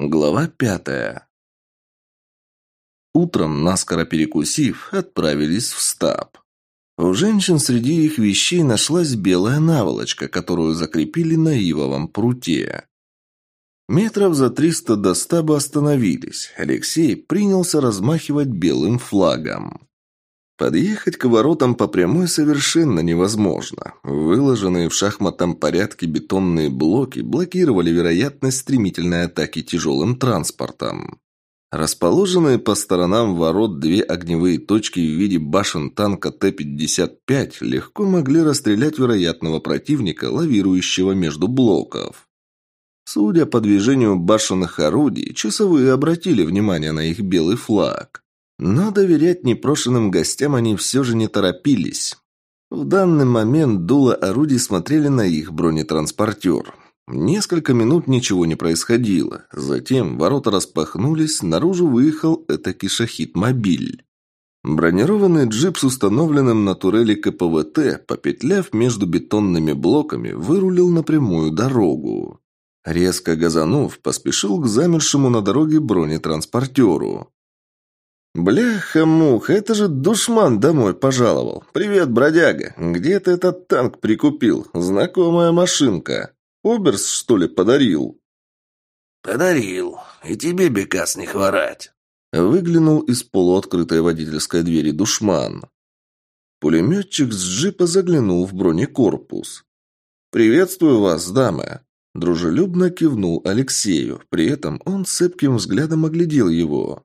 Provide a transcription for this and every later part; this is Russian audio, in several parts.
Глава пятая. Утром, наскоро перекусив, отправились в стаб. У женщин среди их вещей нашлась белая наволочка, которую закрепили на ивовом пруте. Метров за триста до стаба остановились. Алексей принялся размахивать белым флагом. Подъехать к воротам по прямой совершенно невозможно. Выложенные в шахматном порядке бетонные блоки блокировали вероятность стремительной атаки тяжелым транспортом. Расположенные по сторонам ворот две огневые точки в виде башен танка Т-55 легко могли расстрелять вероятного противника, лавирующего между блоков. Судя по движению башенных орудий, часовые обратили внимание на их белый флаг. Но доверять непрошенным гостям они все же не торопились. В данный момент дуло орудий смотрели на их бронетранспортер. Несколько минут ничего не происходило. Затем ворота распахнулись, наружу выехал этакий шахид-мобиль. Бронированный джип с установленным на турели КПВТ, попетляв между бетонными блоками, вырулил на прямую дорогу. Резко газанув, поспешил к замершему на дороге бронетранспортеру. «Бляха-муха, это же душман домой пожаловал. Привет, бродяга. Где ты этот танк прикупил? Знакомая машинка. Оберс, что ли, подарил?» «Подарил. И тебе, Бекас, не хворать». Выглянул из полуоткрытой водительской двери душман. Пулеметчик с джипа заглянул в бронекорпус. «Приветствую вас, дамы!» Дружелюбно кивнул Алексею. При этом он цепким взглядом оглядел его.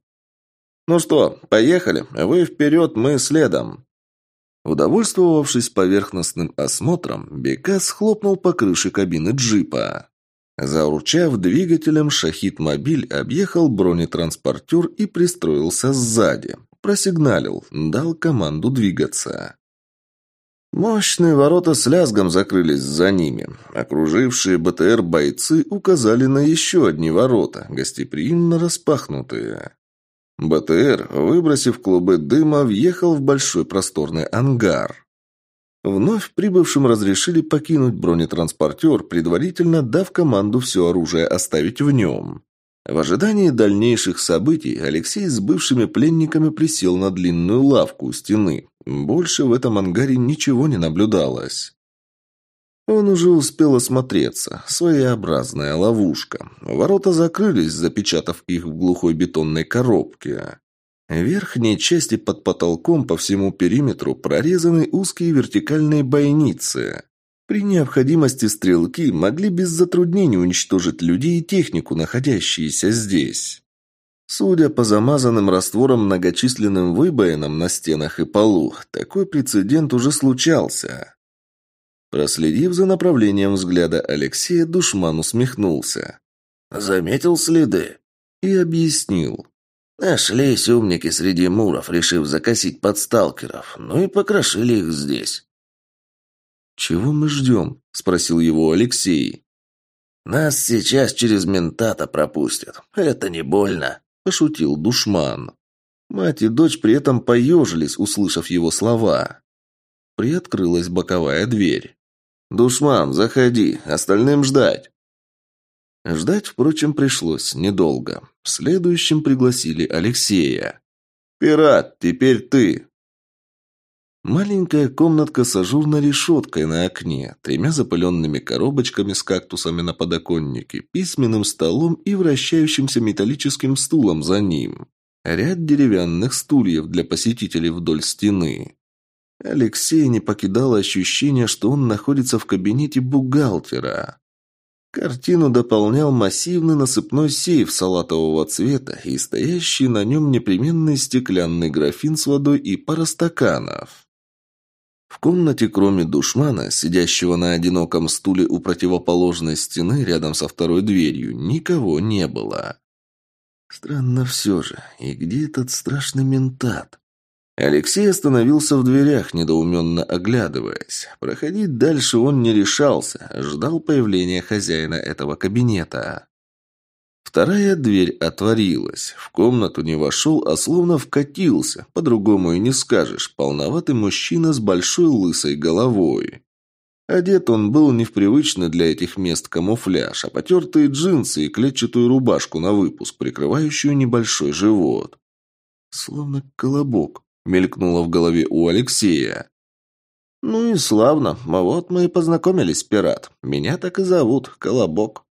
«Ну что, поехали. Вы вперед, мы следом». Удовольствовавшись поверхностным осмотром, Бекас хлопнул по крыше кабины джипа. Заурчав двигателем, шахид-мобиль объехал бронетранспортер и пристроился сзади. Просигналил, дал команду двигаться. Мощные ворота с лязгом закрылись за ними. Окружившие БТР бойцы указали на еще одни ворота, гостеприимно распахнутые. БТР, выбросив клубы дыма, въехал в большой просторный ангар. Вновь прибывшим разрешили покинуть бронетранспортер, предварительно дав команду все оружие оставить в нем. В ожидании дальнейших событий Алексей с бывшими пленниками присел на длинную лавку у стены. Больше в этом ангаре ничего не наблюдалось. Он уже успел осмотреться. Своеобразная ловушка. Ворота закрылись, запечатав их в глухой бетонной коробке. В верхней части под потолком по всему периметру прорезаны узкие вертикальные бойницы. При необходимости стрелки могли без затруднений уничтожить людей и технику, находящиеся здесь. Судя по замазанным раствором многочисленным выбоинам на стенах и полу, такой прецедент уже случался. Проследив за направлением взгляда Алексея, душман усмехнулся. «Заметил следы?» И объяснил. «Нашлись умники среди муров, решив закосить подсталкеров, ну и покрошили их здесь». «Чего мы ждем?» – спросил его Алексей. «Нас сейчас через ментата пропустят. Это не больно», – пошутил душман. Мать и дочь при этом поежились, услышав его слова. Приоткрылась боковая дверь. «Душман, заходи, остальным ждать». Ждать, впрочем, пришлось недолго. Следующим пригласили Алексея. «Пират, теперь ты!» Маленькая комнатка с ажурной решеткой на окне, тремя запыленными коробочками с кактусами на подоконнике, письменным столом и вращающимся металлическим стулом за ним. Ряд деревянных стульев для посетителей вдоль стены. Алексей не покидало ощущение, что он находится в кабинете бухгалтера. Картину дополнял массивный насыпной сейф салатового цвета и стоящий на нем непременный стеклянный графин с водой и пара стаканов. В комнате, кроме душмана, сидящего на одиноком стуле у противоположной стены рядом со второй дверью, никого не было. Странно все же. И где этот страшный ментат? Алексей остановился в дверях, недоуменно оглядываясь. Проходить дальше он не решался, ждал появления хозяина этого кабинета. Вторая дверь отворилась. В комнату не вошел, а словно вкатился. По-другому и не скажешь. Полноватый мужчина с большой лысой головой. Одет он был не в привычный для этих мест камуфляж, а потертые джинсы и клетчатую рубашку на выпуск, прикрывающую небольшой живот. Словно колобок, мелькнуло в голове у Алексея. «Ну и славно. Вот мы и познакомились, пират. Меня так и зовут, Колобок».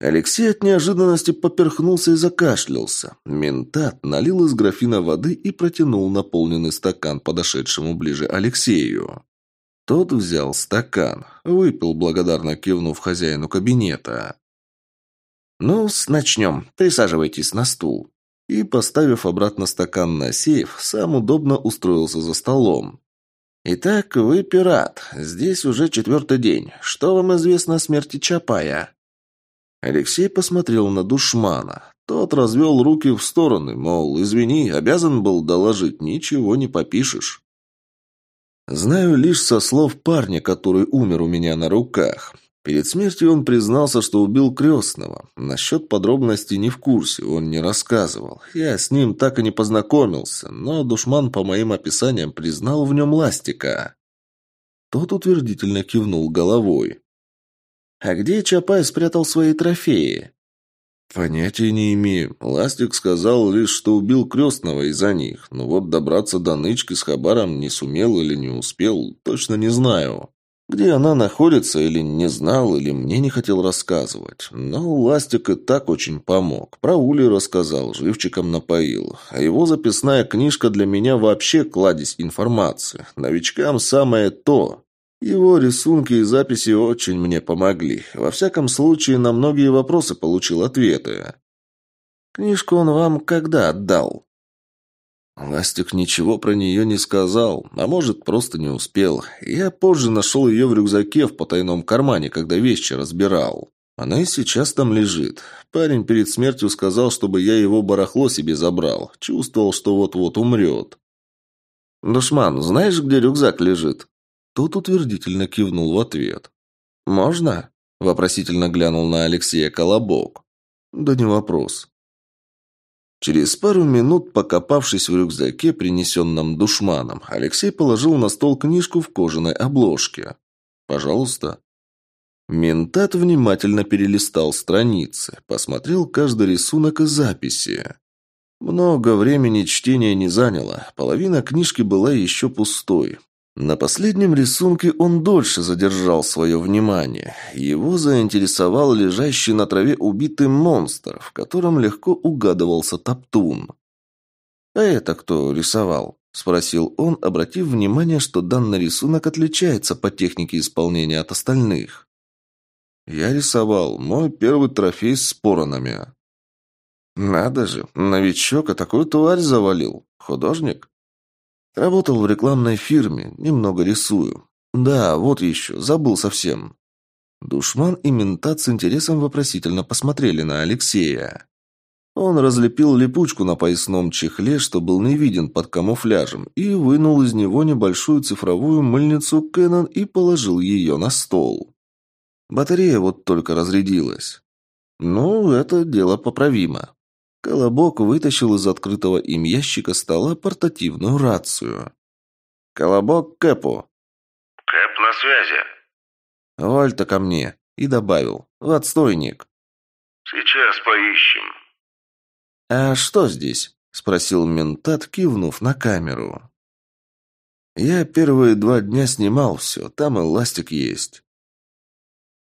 Алексей от неожиданности поперхнулся и закашлялся. Ментат налил из графина воды и протянул наполненный стакан подошедшему ближе Алексею. Тот взял стакан, выпил, благодарно кивнув хозяину кабинета. ну начнем. Присаживайтесь на стул». И, поставив обратно стакан на сейф, сам удобно устроился за столом. «Итак, вы пират. Здесь уже четвертый день. Что вам известно о смерти Чапая?» Алексей посмотрел на душмана. Тот развел руки в стороны, мол, извини, обязан был доложить, ничего не попишешь. Знаю лишь со слов парня, который умер у меня на руках. Перед смертью он признался, что убил крестного. Насчет подробностей не в курсе, он не рассказывал. Я с ним так и не познакомился, но душман по моим описаниям признал в нем ластика. Тот утвердительно кивнул головой. «А где Чапай спрятал свои трофеи?» «Понятия не имею. Ластик сказал лишь, что убил крестного из-за них. Но вот добраться до нычки с Хабаром не сумел или не успел, точно не знаю. Где она находится, или не знал, или мне не хотел рассказывать. Но Ластик и так очень помог. Про Ули рассказал, живчиком напоил. А его записная книжка для меня вообще кладезь информации. Новичкам самое то. Его рисунки и записи очень мне помогли. Во всяком случае, на многие вопросы получил ответы. Книжку он вам когда отдал? Ластик ничего про нее не сказал, а может, просто не успел. Я позже нашел ее в рюкзаке в потайном кармане, когда вещи разбирал. Она и сейчас там лежит. Парень перед смертью сказал, чтобы я его барахло себе забрал. Чувствовал, что вот-вот умрет. «Душман, знаешь, где рюкзак лежит?» Тот утвердительно кивнул в ответ. «Можно?» – вопросительно глянул на Алексея Колобок. «Да не вопрос». Через пару минут, покопавшись в рюкзаке, принесенном душманом, Алексей положил на стол книжку в кожаной обложке. «Пожалуйста». Ментат внимательно перелистал страницы, посмотрел каждый рисунок и записи. Много времени чтения не заняло, половина книжки была еще пустой. На последнем рисунке он дольше задержал свое внимание. Его заинтересовал лежащий на траве убитый монстр, в котором легко угадывался топтун. «А это кто рисовал?» – спросил он, обратив внимание, что данный рисунок отличается по технике исполнения от остальных. «Я рисовал. Мой первый трофей с поронами». «Надо же, новичок, а такую тварь завалил. Художник?» Работал в рекламной фирме, немного рисую. Да, вот еще, забыл совсем. Душман и ментат с интересом вопросительно посмотрели на Алексея. Он разлепил липучку на поясном чехле, что был не виден под камуфляжем, и вынул из него небольшую цифровую мыльницу Canon и положил ее на стол. Батарея вот только разрядилась. Ну, это дело поправимо. Колобок вытащил из открытого им ящика стола портативную рацию. «Колобок Кэпу». «Кэп на связи». «Вольта ко мне». И добавил. «В отстойник». «Сейчас поищем». «А что здесь?» – спросил ментат, кивнув на камеру. «Я первые два дня снимал все, там и ластик есть».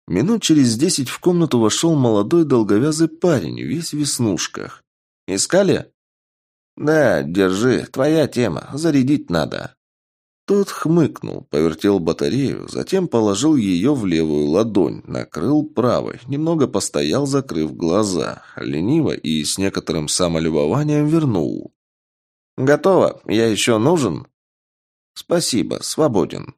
Минут через десять в комнату вошел молодой долговязый парень, весь в веснушках. Искали?» «Да, держи, твоя тема, зарядить надо». Тот хмыкнул, повертел батарею, затем положил ее в левую ладонь, накрыл правой, немного постоял, закрыв глаза, лениво и с некоторым самолюбованием вернул. «Готово. Я еще нужен?» «Спасибо. Свободен».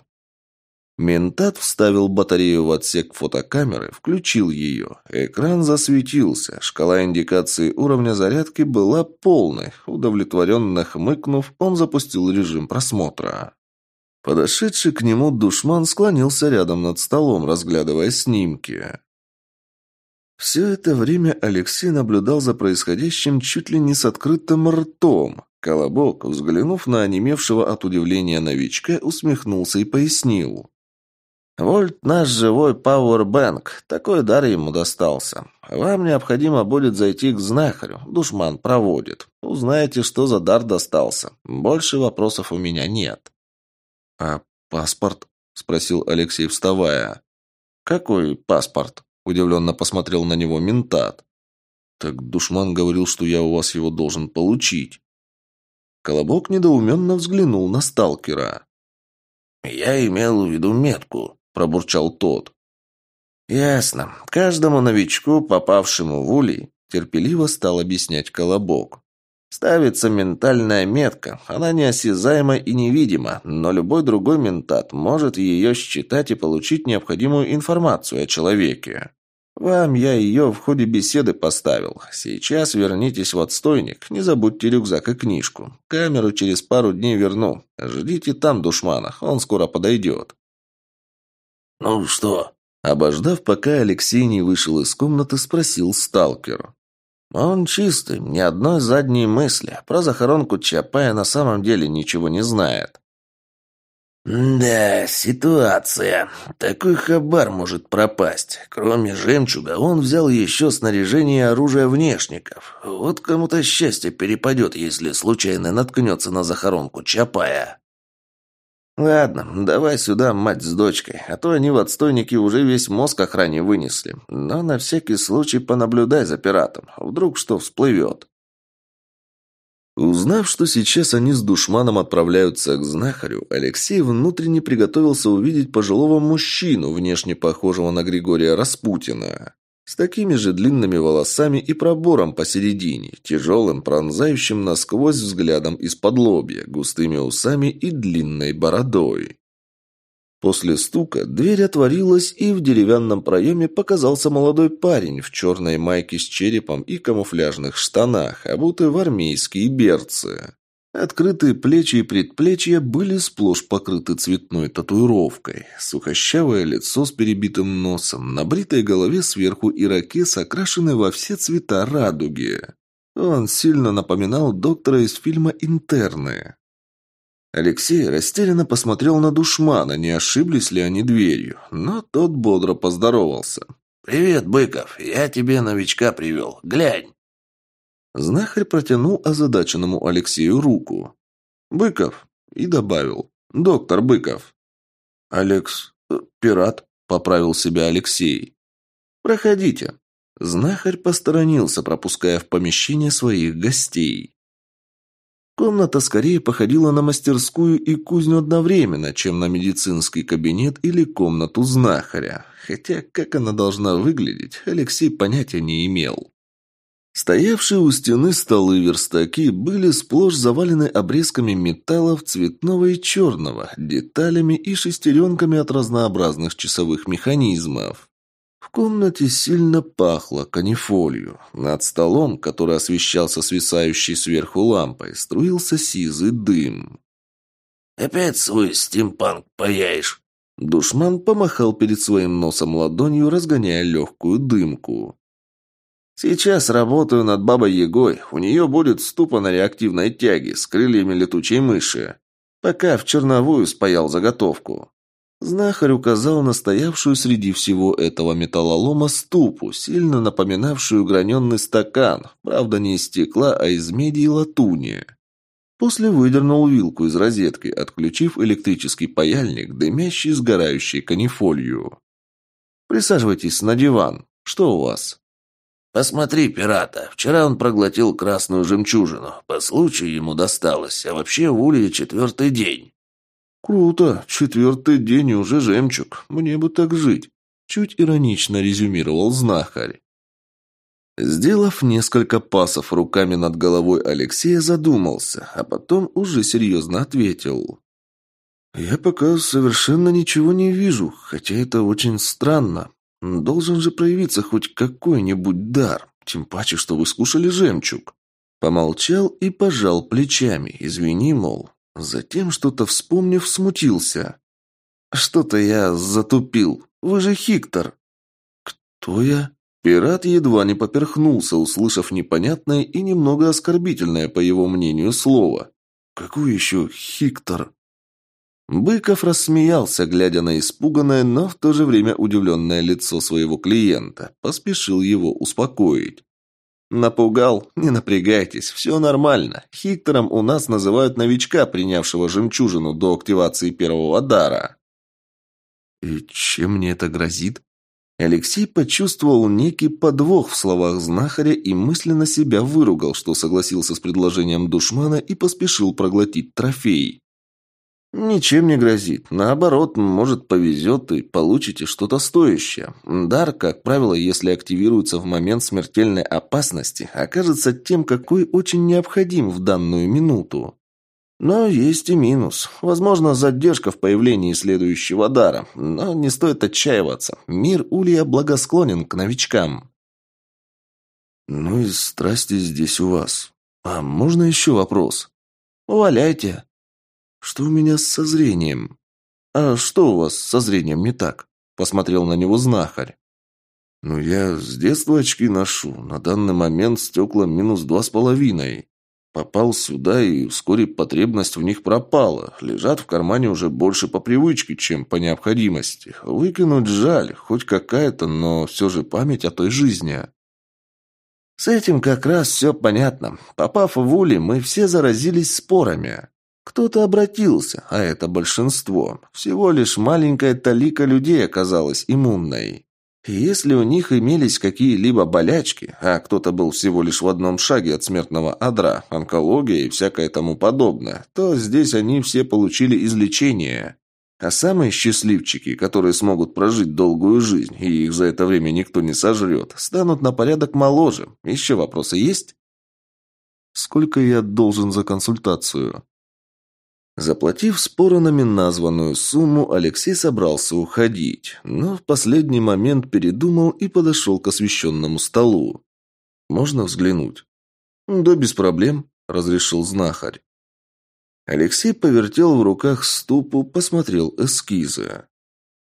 Ментат вставил батарею в отсек фотокамеры, включил ее. Экран засветился. Шкала индикации уровня зарядки была полной. Удовлетворенно хмыкнув, он запустил режим просмотра. Подошедший к нему душман склонился рядом над столом, разглядывая снимки. Все это время Алексей наблюдал за происходящим чуть ли не с открытым ртом. Колобок, взглянув на онемевшего от удивления новичка, усмехнулся и пояснил. Вольт наш живой пауэрбэнк. Такой дар ему достался. Вам необходимо будет зайти к знахарю. Душман проводит. Узнаете, что за дар достался. Больше вопросов у меня нет. А паспорт? Спросил Алексей, вставая. Какой паспорт? Удивленно посмотрел на него ментат. Так душман говорил, что я у вас его должен получить. Колобок недоуменно взглянул на сталкера. «Я имел в виду метку», пробурчал тот. «Ясно. Каждому новичку, попавшему в улей, терпеливо стал объяснять Колобок. Ставится ментальная метка. Она неосязаема и невидима, но любой другой ментат может ее считать и получить необходимую информацию о человеке. Вам я ее в ходе беседы поставил. Сейчас вернитесь в отстойник, не забудьте рюкзак и книжку. Камеру через пару дней верну. Ждите там душмана, он скоро подойдет». «Ну что?» Обождав, пока Алексей не вышел из комнаты, спросил сталкер. «Он чистый, ни одной задней мысли. Про захоронку Чапая на самом деле ничего не знает». «Да, ситуация. Такой хабар может пропасть. Кроме жемчуга, он взял еще снаряжение и оружие внешников. Вот кому-то счастье перепадет, если случайно наткнется на захоронку Чапая». «Ладно, давай сюда мать с дочкой, а то они в отстойнике уже весь мозг охране вынесли. Но на всякий случай понаблюдай за пиратом, вдруг что всплывет». Узнав, что сейчас они с душманом отправляются к знахарю, Алексей внутренне приготовился увидеть пожилого мужчину, внешне похожего на Григория Распутина. С такими же длинными волосами и пробором посередине, тяжелым, пронзающим насквозь взглядом из-под лобья, густыми усами и длинной бородой. После стука дверь отворилась, и в деревянном проеме показался молодой парень в черной майке с черепом и камуфляжных штанах, обутый в армейские берцы. Открытые плечи и предплечья были сплошь покрыты цветной татуировкой. Сухощавое лицо с перебитым носом, на бритой голове сверху ирокез, окрашенный во все цвета радуги. Он сильно напоминал доктора из фильма «Интерны». Алексей растерянно посмотрел на душмана, не ошиблись ли они дверью, но тот бодро поздоровался. «Привет, Быков, я тебе новичка привел. Глянь!» Знахарь протянул озадаченному Алексею руку. «Быков!» и добавил. «Доктор Быков!» «Алекс... Э, пират?» — поправил себя Алексей. «Проходите». Знахарь посторонился, пропуская в помещение своих гостей. Комната скорее походила на мастерскую и кузню одновременно, чем на медицинский кабинет или комнату знахаря. Хотя как она должна выглядеть, Алексей понятия не имел. Стоявшие у стены столы верстаки были сплошь завалены обрезками металлов цветного и черного, деталями и шестеренками от разнообразных часовых механизмов. В комнате сильно пахло канифолью. Над столом, который освещался свисающей сверху лампой, струился сизый дым. «Опять свой стимпанк паяешь?» Душман помахал перед своим носом ладонью, разгоняя легкую дымку. Сейчас работаю над бабой Егой. У нее будет ступа на реактивной тяге с крыльями летучей мыши. Пока в черновую спаял заготовку. Знахарь указал на стоявшую среди всего этого металлолома ступу, сильно напоминавшую граненый стакан, правда не из стекла, а из меди и латуни. После выдернул вилку из розетки, отключив электрический паяльник, дымящий сгорающей канифолью. «Присаживайтесь на диван. Что у вас?» «Посмотри, пирата. Вчера он проглотил красную жемчужину. По случаю ему досталось, а вообще в Улье четвертый день». «Круто. Четвертый день и уже жемчуг. Мне бы так жить», — чуть иронично резюмировал знахарь. Сделав несколько пасов руками над головой Алексея, задумался, а потом уже серьезно ответил. «Я пока совершенно ничего не вижу, хотя это очень странно. Должен же проявиться хоть какой-нибудь дар, тем паче, что вы скушали жемчуг. Помолчал и пожал плечами, извини, мол. Затем, что-то вспомнив, смутился. «Что-то я затупил. Вы же Хиктор». «Кто я?» Пират едва не поперхнулся, услышав непонятное и немного оскорбительное, по его мнению, слово. «Какой еще Хиктор?» Быков рассмеялся, глядя на испуганное, но в то же время удивленное лицо своего клиента. Поспешил его успокоить. «Напугал? Не напрягайтесь, все нормально. Хиктором у нас называют новичка, принявшего жемчужину до активации первого дара». «И чем мне это грозит?» Алексей почувствовал некий подвох в словах знахаря и мысленно себя выругал, что согласился с предложением душмана и поспешил проглотить трофей. «Ничем не грозит. Наоборот, может, повезет и получите что-то стоящее. Дар, как правило, если активируется в момент смертельной опасности, окажется тем, какой очень необходим в данную минуту. Но есть и минус. Возможно, задержка в появлении следующего дара. Но не стоит отчаиваться. Мир Улья благосклонен к новичкам. Ну и страсти здесь у вас. А можно еще вопрос? Валяйте. Что у меня со зрением? А что у вас со зрением не так? Посмотрел на него знахарь. Ну, я с детства очки ношу. На данный момент стекла минус два с половиной. Попал сюда, и вскоре потребность в них пропала. Лежат в кармане уже больше по привычке, чем по необходимости. Выкинуть жаль, хоть какая-то, но все же память о той жизни. С этим как раз все понятно. Попав в Ули, мы все заразились спорами. Кто-то обратился, а это большинство. Всего лишь маленькая талика людей оказалась иммунной. Если у них имелись какие-либо болячки, а кто-то был всего лишь в одном шаге от смертного адра, онкология и всякое тому подобное, то здесь они все получили излечение. А самые счастливчики, которые смогут прожить долгую жизнь, и их за это время никто не сожрет, станут на порядок моложе. Еще вопросы есть? Сколько я должен за консультацию? Заплатив споронами названную сумму, Алексей собрался уходить, но в последний момент передумал и подошел к освещенному столу. «Можно взглянуть?» «Да без проблем», – разрешил знахарь. Алексей повертел в руках ступу, посмотрел эскизы.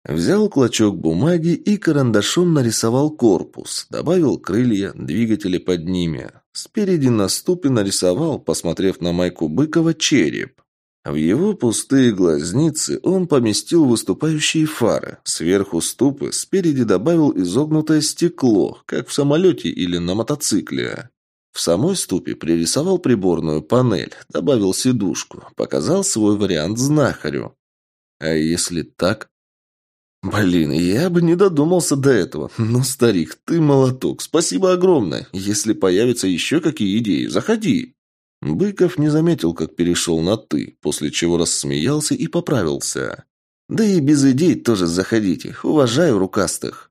Взял клочок бумаги и карандашом нарисовал корпус, добавил крылья, двигатели под ними. Спереди на ступе нарисовал, посмотрев на майку Быкова, череп. В его пустые глазницы он поместил выступающие фары, сверху ступы, спереди добавил изогнутое стекло, как в самолете или на мотоцикле. В самой ступе пририсовал приборную панель, добавил сидушку, показал свой вариант знахарю. А если так? Блин, я бы не додумался до этого. Ну, старик, ты молоток. Спасибо огромное. Если появятся еще какие идеи, заходи. Быков не заметил, как перешел на «ты», после чего рассмеялся и поправился. «Да и без идей тоже заходите. Уважаю рукастых».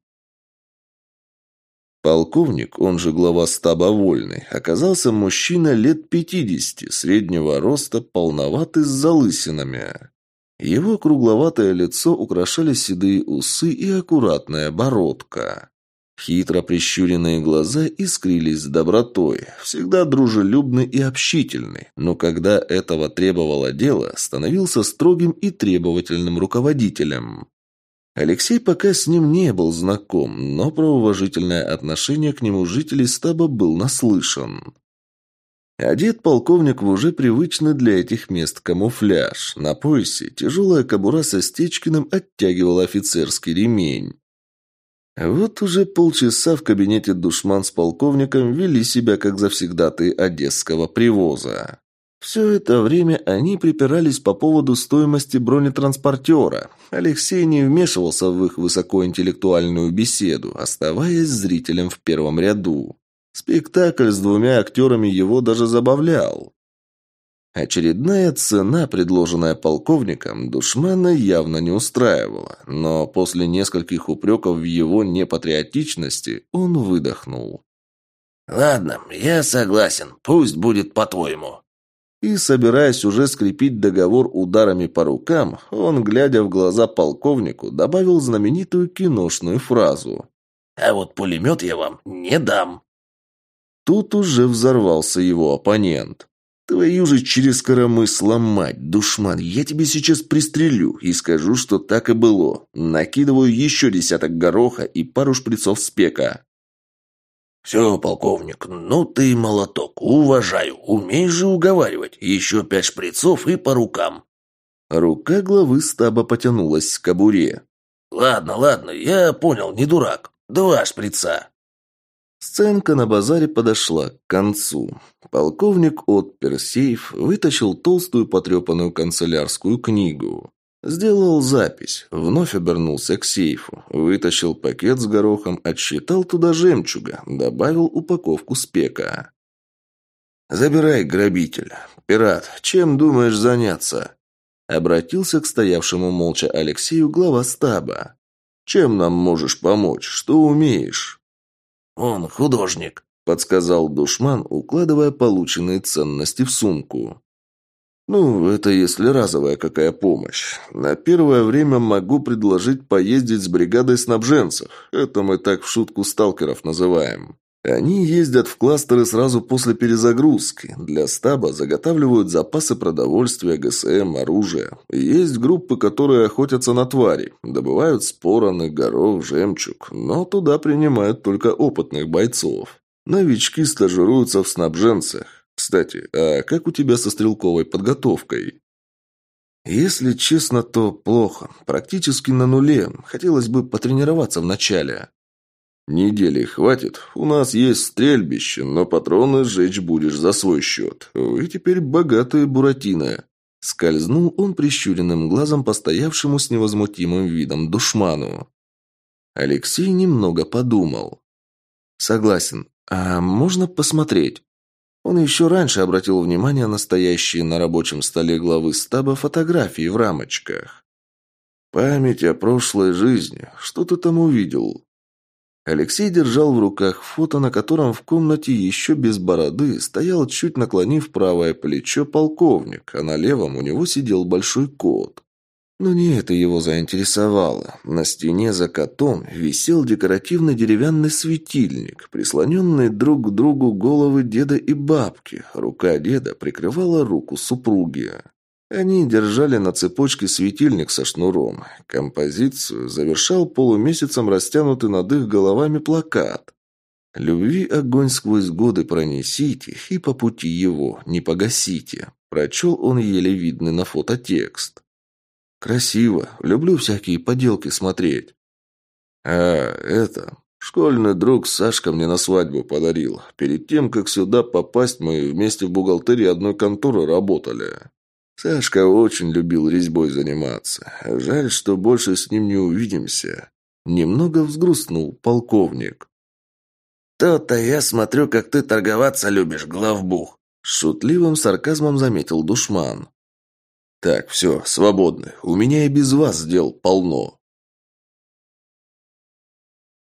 Полковник, он же глава стаба Вольный, оказался мужчина лет пятидесяти, среднего роста, полноватый с залысинами. Его кругловатое лицо украшали седые усы и аккуратная бородка. Хитро прищуренные глаза искрились добротой, всегда дружелюбный и общительный, но когда этого требовало дело, становился строгим и требовательным руководителем. Алексей пока с ним не был знаком, но про уважительное отношение к нему жителей стаба был наслышан. Одет полковник в уже привычный для этих мест камуфляж. На поясе тяжелая кобура со Стечкиным оттягивала офицерский ремень. Вот уже полчаса в кабинете душман с полковником вели себя как завсегдаты одесского привоза. Все это время они припирались по поводу стоимости бронетранспортера. Алексей не вмешивался в их высокоинтеллектуальную беседу, оставаясь зрителем в первом ряду. Спектакль с двумя актерами его даже забавлял. Очередная цена, предложенная полковником, душмана явно не устраивала, но после нескольких упреков в его непатриотичности он выдохнул. «Ладно, я согласен, пусть будет по-твоему». И, собираясь уже скрепить договор ударами по рукам, он, глядя в глаза полковнику, добавил знаменитую киношную фразу. «А вот пулемет я вам не дам». Тут уже взорвался его оппонент. Твою же через коромысла мать, душман, я тебе сейчас пристрелю и скажу, что так и было. Накидываю еще десяток гороха и пару шприцов спека. «Все, полковник, ну ты молоток, уважаю, умеешь же уговаривать. Еще пять шприцов и по рукам». Рука главы стаба потянулась к кобуре. «Ладно, ладно, я понял, не дурак. Два шприца». Сценка на базаре подошла к концу. Полковник отпер сейф, вытащил толстую потрепанную канцелярскую книгу. Сделал запись, вновь обернулся к сейфу, вытащил пакет с горохом, отсчитал туда жемчуга, добавил упаковку спека. «Забирай, грабитель. Пират, чем думаешь заняться?» Обратился к стоявшему молча Алексею глава стаба. «Чем нам можешь помочь? Что умеешь?» «Он художник», — подсказал душман, укладывая полученные ценности в сумку. «Ну, это если разовая какая помощь. На первое время могу предложить поездить с бригадой снабженцев. Это мы так в шутку сталкеров называем. Они ездят в кластеры сразу после перезагрузки. Для стаба заготавливают запасы продовольствия, ГСМ, оружия. Есть группы, которые охотятся на твари. Добывают спороны, горох, жемчуг. Но туда принимают только опытных бойцов. Новички стажируются в снабженцах. Кстати, а как у тебя со стрелковой подготовкой? Если честно, то плохо. Практически на нуле. Хотелось бы потренироваться вначале. Недели хватит. У нас есть стрельбище, но патроны сжечь будешь за свой счет. Вы теперь богатые буратино. Скользнул он прищуренным глазом постоявшему с невозмутимым видом душману. Алексей немного подумал. «Согласен. А можно посмотреть?» Он еще раньше обратил внимание на стоящие на рабочем столе главы стаба фотографии в рамочках. «Память о прошлой жизни. Что ты там увидел?» Алексей держал в руках фото, на котором в комнате еще без бороды стоял, чуть наклонив правое плечо, полковник, а на левом у него сидел большой кот. Но не это его заинтересовало. На стене за котом висел декоративный деревянный светильник, прислоненный друг к другу головы деда и бабки. Рука деда прикрывала руку супруги. Они держали на цепочке светильник со шнуром. Композицию завершал полумесяцем растянутый над их головами плакат. «Любви огонь сквозь годы пронесите, и по пути его не погасите», прочел он еле видный на фото текст. Красиво. Люблю всякие поделки смотреть. А, это... Школьный друг Сашка мне на свадьбу подарил. Перед тем, как сюда попасть, мы вместе в бухгалтерии одной конторы работали. Сашка очень любил резьбой заниматься. Жаль, что больше с ним не увидимся. Немного взгрустнул полковник. «То-то я смотрю, как ты торговаться любишь, главбух!» Шутливым сарказмом заметил душман. «Так, все, свободны. У меня и без вас дел полно».